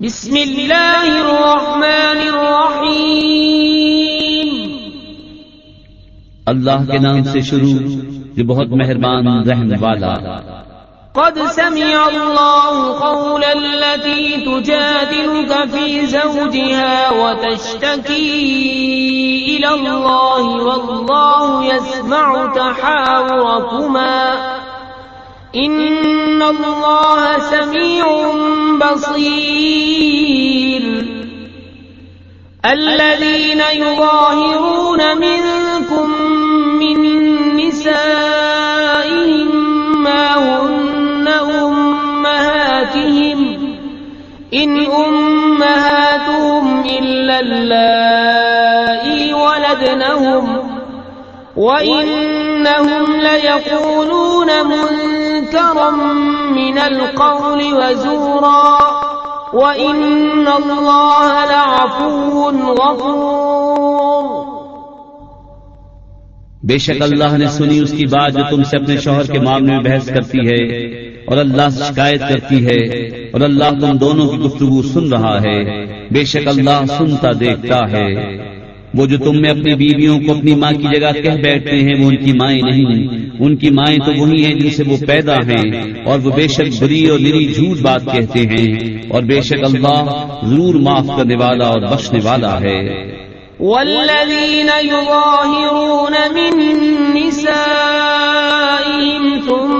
بسم اللہ الرحمن الرحیم اللہ کے نام سے شروع جو بہت مہربان رحم والا۔ قد سمع الله قول التي تجادلك في زوجها وتشتكي إلى الله والله يسمع تحاوركما. إن الله سميع بصير. الذين يظاهرون منكم من نسائهم ما هن أمهاتهم. إن أمهاتهم إلا اللائي ولدنهم. وإنهم ليقولون منكرا من القول وزورا وإن الله لعفو غفور۔ بے شک اللہ نے سنی اس کی بات جو تم سے اپنے شوہر کے معاملے میں بحث کرتی ہے اور اللہ سے شکایت کرتی ہے اور اللہ تم دونوں کی گفتگو سن رہا ہے۔ بے شک اللہ سنتا دیکھتا ہے۔ وہ جو تم میں اپنی بیویوں کو اپنی ماں کی جگہ کہہ بیٹھتے ہیں، وہ ان کی مائیں نہیں۔ ان کی مائیں تو وہی ہیں جن سے وہ پیدا ہیں۔ اور وہ بے شک بری اور نری جھوٹ بات کہتے ہیں۔ اور بے شک اللہ ضرور معاف کرنے والا اور بخشنے والا ہے۔ والذين يظاهرون من نسائهم ثم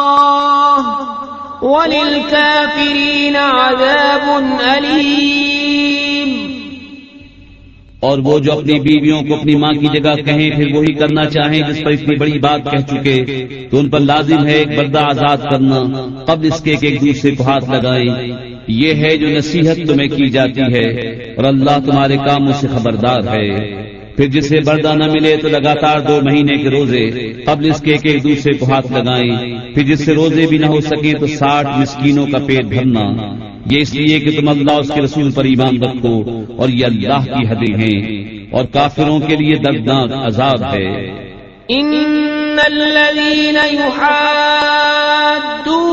وللكافرين عذاب أليم. اور وہ جو اپنی بیویوں کو اپنی ماں کی جگہ کہیں، پھر وہی کرنا چاہیں جس پر اتنی بڑی بات کہہ چکے، تو ان پر لازم ہے ایک بردہ آزاد کرنا، قبل اس کے ایک دوسرے کو ہاتھ لگائیں۔ یہ ہے جو نصیحت تمہیں کی جاتی ہے اور اللہ تمہارے کاموں سے خبردار ہے۔ پھر جسے بردہ نہ ملے تو لگاتار دو مہینے کے روزے، قبل اس کے ایک دوسرے کو ہاتھ لگائیں۔ پھر جس سے روزے بھی نہ ہو سکے تو ساٹھ مسکینوں کا پیٹ بھرنا۔ یہ اس لیے کہ تم اللہ اس کے رسول پر ایمان رکھو اور یہ اللہ کی حدیں ہیں۔ اور کافروں کے لیے دردناک عذاب ہے۔ إن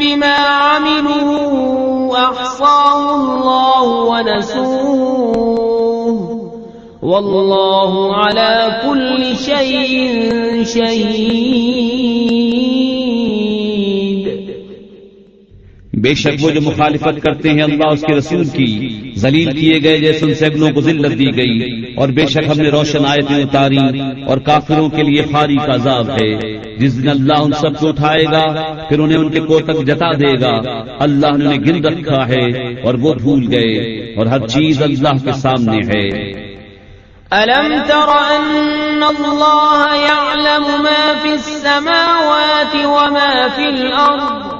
بما عملوا أحصاه الله ونسوه. والله على كل شيء شهيد. بے شک وہ جو مخالفت کرتے ہیں اللہ اس کے رسول کی، ذلیل کیے گئے جیسے ان سیگنوں کو ذلت دی گئی۔ اور بے شک ہم نے روشن آیتیں اتاری اور کافروں کے لیے خاری کا عذاب ہے۔ جس دن اللہ ان سب کو اٹھائے گا، پھر انہیں ان کے کوتک جتا دے گا۔ اللہ نے انہیں گن رکھا ہے اور وہ بھول گئے اور ہر چیز اللہ کے سامنے ہے۔ ألم تر أن الله يعلم ما في السماوات وما في الأرض؟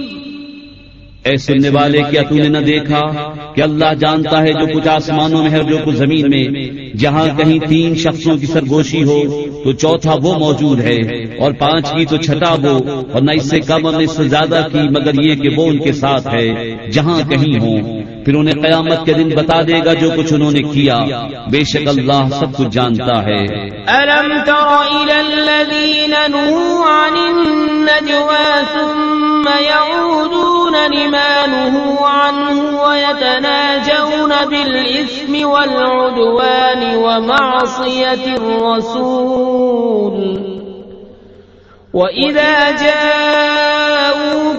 اے سننے والے، کیا تو نے نہ دیکھا کہ اللہ جانتا ہے جو کچھ آسمانوں میں ہے جو کچھ زمین میں؟ جہاں کہیں تین شخصوں کی سرگوشی ہو، تو چوتھا وہ موجود ہے اور پانچ کی تو چھٹا وہ، اور نہ اس سے کم اور نہ اس سے زیادہ کی، مگر یہ کہ وہ ان کے ساتھ ہے، جہاں کہیں ہو پھر انہیں قیامت کے دن بتا دے گا جو کچھ انہوں نے کیا۔ بے شک اللہ سب کچھ جانتا ہے۔ ألم تر إلى الذين نهوا عن النجوى ثم ثم يعودون لما نهوا عنه ويتناجون بالإثم والعدوان ومعصية الرسول. وإذا جاءوا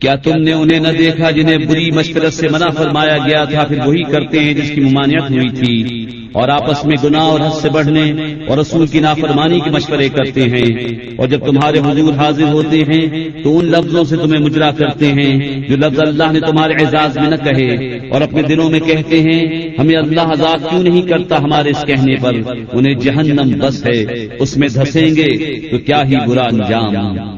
کیا تم نے انہیں نہ دیکھا جنہیں بری مشکلت سے منع فرمایا گیا تھا؟ پھر وہی کرتے ہیں جس کی ممانعت ہوئی تھی۔ اور آپس میں گناہ اور حد سے بڑھنے اور رسول کی نافرمانی کے مشورے کرتے ہیں۔ اور جب تمہارے حضور حاضر ہوتے ہیں، تو ان لفظوں سے تمہیں مجرا کرتے ہیں۔ جو لفظ اللہ نے تمہارے اعزاز میں نہ کہے اور اپنے دلوں میں کہتے ہیں، ہمیں اللہ عذاب کیوں نہیں کرتا ہمارے اس کہنے پر؟ انہیں جہنم بس ہے، اس میں دھسیں گے تو کیا ہی برا انجام۔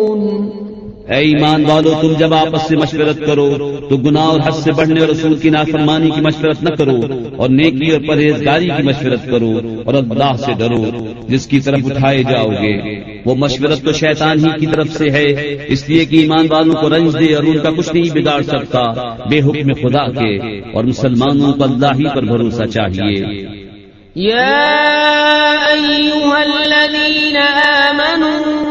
اے ایمان والو، تم جب آپس سے مشورت کرو، تو گناہ اور حد سے بڑھنے اور رسول کی نافرمانی کی مشورت نہ کرو اور نیکی اور پرہیزگاری کی مشورت کرو اور اللہ سے ڈرو، جس کی طرف اٹھائے جاؤ گے۔ وہ مشورت تو شیطان ہی کی طرف سے ہے، اس لیے کہ ایمان والوں کو رنج دے اور ان کا کچھ نہیں بگاڑ سکتا۔ بے حکم خدا کے اور مسلمانوں کو اللہ ہی پر بھروسہ چاہیے۔ يا أيها آمنوا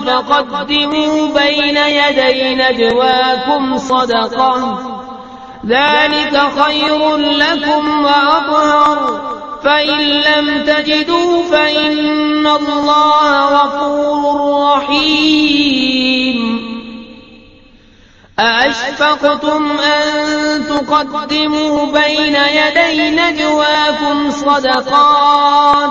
فقدموا بين يدي نجواكم صدقة. ذلك خير لكم وأطهر. فإن لم تجدوا فإن الله غفور رحيم. أأشفقتم أن تقدموا بين يدي نجواكم صدقات؟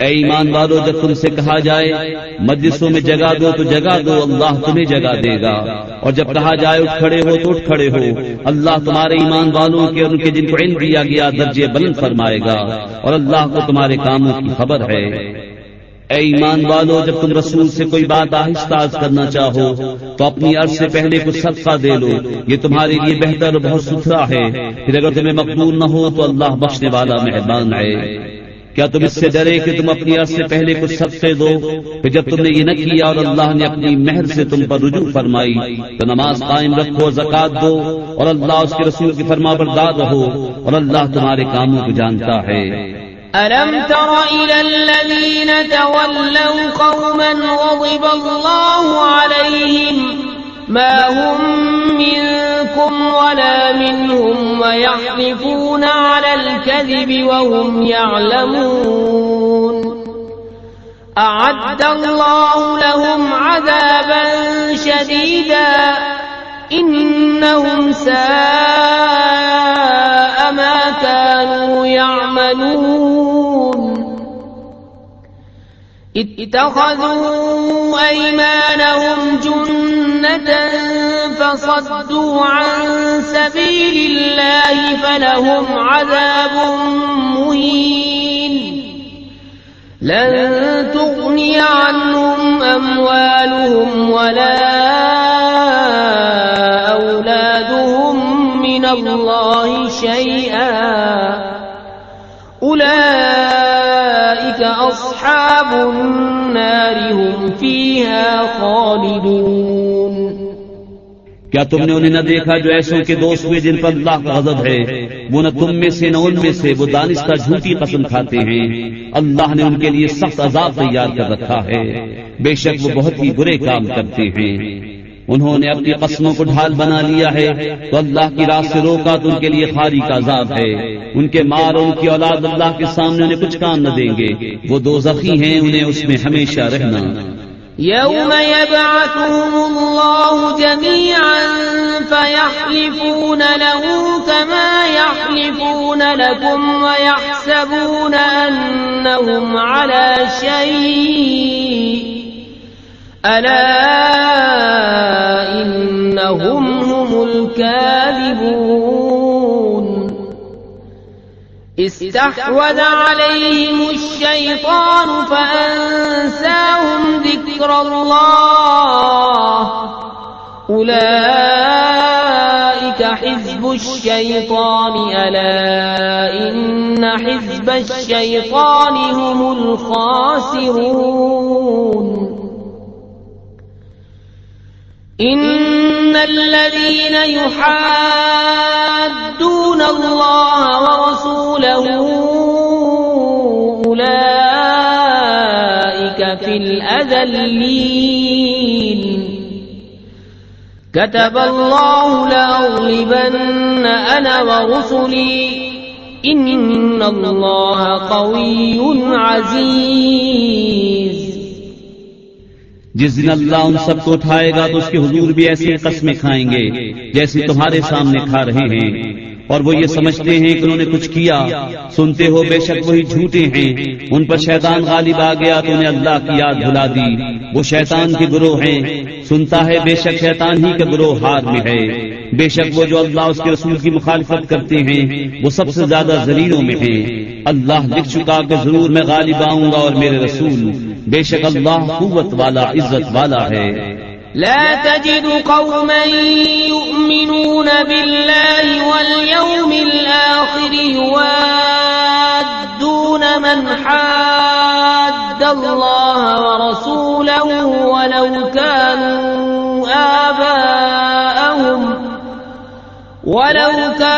اے ایمان والو، جب تم سے کہا جائے، مجلسوں میں جگہ دو تو جگہ دو، اللہ تمہیں جگہ دے گا۔ اور جب کہا جائے، اٹھ کھڑے ہو تو اٹھ کھڑے ہو۔ اللہ تمہارے ایمان والوں کے، ان کے جن کو علم دیا گیا، درجے بلند فرمائے گا۔ اور اللہ کو تمہارے کاموں کی خبر ہے۔ اے ایمان والو، جب تم رسول سے کوئی بات آہستہ کرنا چاہو، تو اپنی عرض سے پہلے کچھ صدقہ دے لو۔ یہ تمہارے لیے بہتر اور بہت ستھرا ہے۔ پھر اگر تمہیں مقبول نہ ہو، تو اللہ بخشنے والا مہربان ہے۔ کیا تم اس سے ڈرے کہ تم اپنی عرض سے پہلے کچھ صدقے دو پھر جب تم نے یہ نہ کیا اور اللہ نے اپنی مہر سے تم پر رجوع فرمائی تو نماز قائم رکھو زکات دو اور اللہ اس کے رسول کی فرما بردار رہو اور اللہ تمہارے کاموں کو جانتا ہے۔ ألم تر إلى الذين تولوا قوما غضب الله عليهم ما هم منكم ولا منهم ويحلفون على الكذب وهم يعلمون أعد الله لهم عذابا شديدا إنهم ساء ما كانوا يعملون اتخذوا أيمانهم جنة فصدوا عن سبيل الله فلهم عذاب مهين. لن تغني عنهم أموالهم ولا اولادهم من الله شيئا. أصحاب النار هم فيها خالدون. کیا تم نے انہیں نہ دیکھا جو ایسوں کے دوست ہوئے جن پر اللہ کا غضب ہے؟ وہ نہ تم میں سے نہ ان میں سے، وہ دانستہ جھوٹی قسم کھاتے ہیں۔ اللہ نے ان کے لیے سخت عذاب تیار کر رکھا ہے۔ بے شک وہ بہت ہی برے کام کرتے ہیں۔ انہوں نے اپنی قسموں کو ڈھال بنا لیا ہے تو اللہ کی راہ سے روکا تو ان کے لیے خاری کا عذاب ہے۔ ان کے مار اور ان کی اولاد اللہ کے سامنے انہیں کچھ کام نہ دیں گے۔ وہ دو زخی ہیں، انہیں اس میں ہمیشہ رہنا۔ يوم يبعثهم الله جميعا فيحلفون له كما يحلفون لكم ويحسبون أنهم على شيء ألا إنهم هم الكاذبون. استحوذ عليهم الشيطان فأنساهم ذكر الله. أولئك حزب الشيطان. ألا إن حزب الشيطان هم الخاسرون. إن الذين يحادون الله ورسوله أولئك في الأذلين كتب الله لأغلبن أنا ورسلي إن الله قوي عزيز جس دن اللہ ان سب کو اٹھائے گا تو اس کے حضور بھی ایسی قسمیں کھائیں گے جیسے تمہارے سامنے کھا رہے ہیں۔ اور وہ یہ سمجھتے ہیں کہ انہوں نے کچھ کیا۔ سنتے ہو بے شک وہی جھوٹے ہیں۔ ان پر شیطان غالب آ گیا تو انہیں اللہ کی یاد بھلا دی۔ وہ شیطان کے گروہ ہیں۔ سنتا ہے بے شک شیطان ہی کا گروہ ہار میں ہے۔ بے شک وہ جو اللہ اس کے رسول کی مخالفت کرتے ہیں، وہ سب سے زیادہ زلیلوں میں ہیں۔ اللہ لکھ چکا کہ ضرور میں غالب آؤں گا اور میرے رسول بے شک اللہ قوت والا عزت والا ہے۔ لا تجد قوما يؤمنون بالله واليوم الآخر يوادون من حاد الله ورسوله ولو كانوا آباءهم ولو كانوا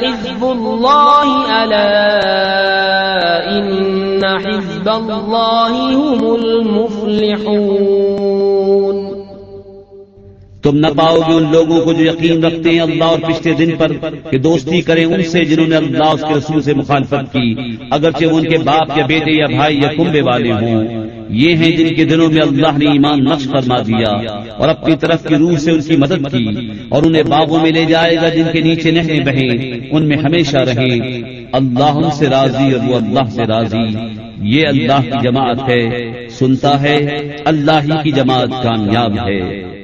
حزب الله ألا إن حزب الله هم المفلحون تم نہ پاؤ گے ان لوگوں کو جو یقین رکھتے ہیں اللہ اور پچھلے دن پر کہ دوستی کریں ان سے جنہوں نے اللہ اس کے رسول سے مخالفت کی، اگرچہ وہ ان کے باپ یا بیٹے یا بھائی یا کنبے والے ہوں۔ یہ ہیں جن کے دنوں میں اللہ نے ایمان نقش فرما دیا اور اپنی طرف کی روح سے ان کی مدد کی اور انہیں باغوں میں لے جائے گا جن کے نیچے نہریں بہیں، ان میں ہمیشہ رہیں۔ اللہ ان سے راضی اور وہ اللہ سے راضی۔ یہ اللہ کی جماعت ہے، سنتا ہے، اللہ ہی کی جماعت کامیاب ہے۔